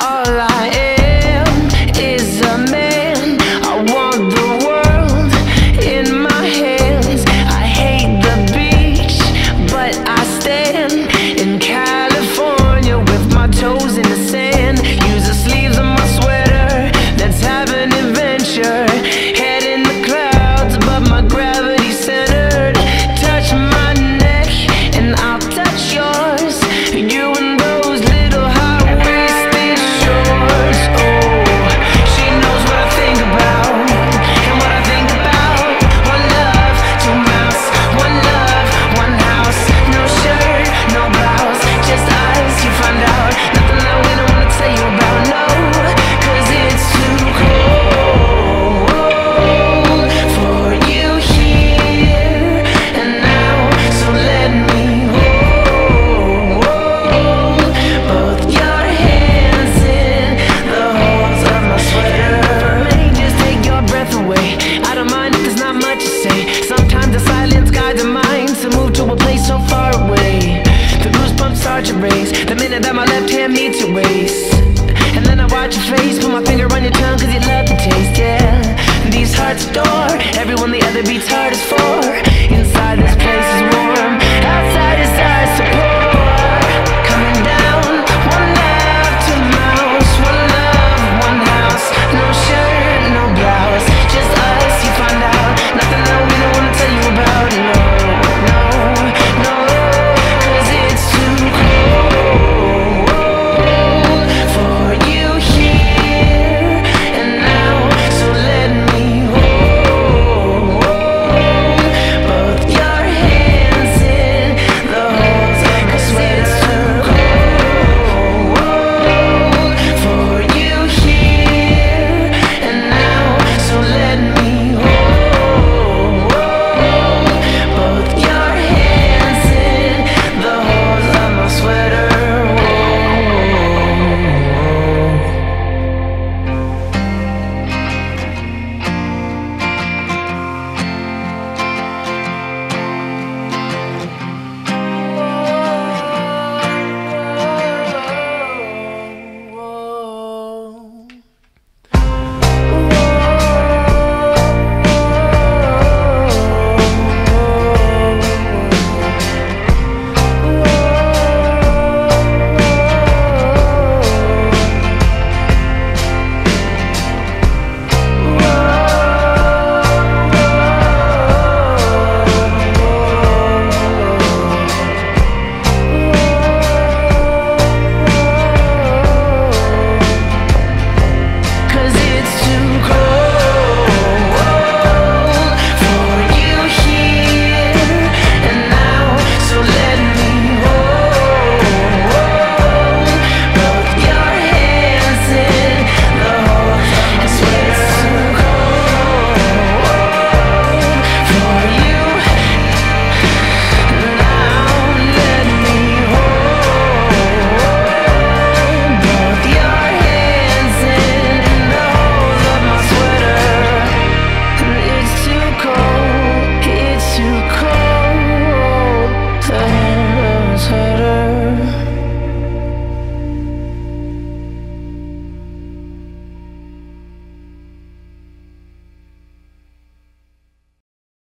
all I to waste. And then I watch your face Put my finger on your tongue Cause you love the taste, yeah. These hearts adore Everyone they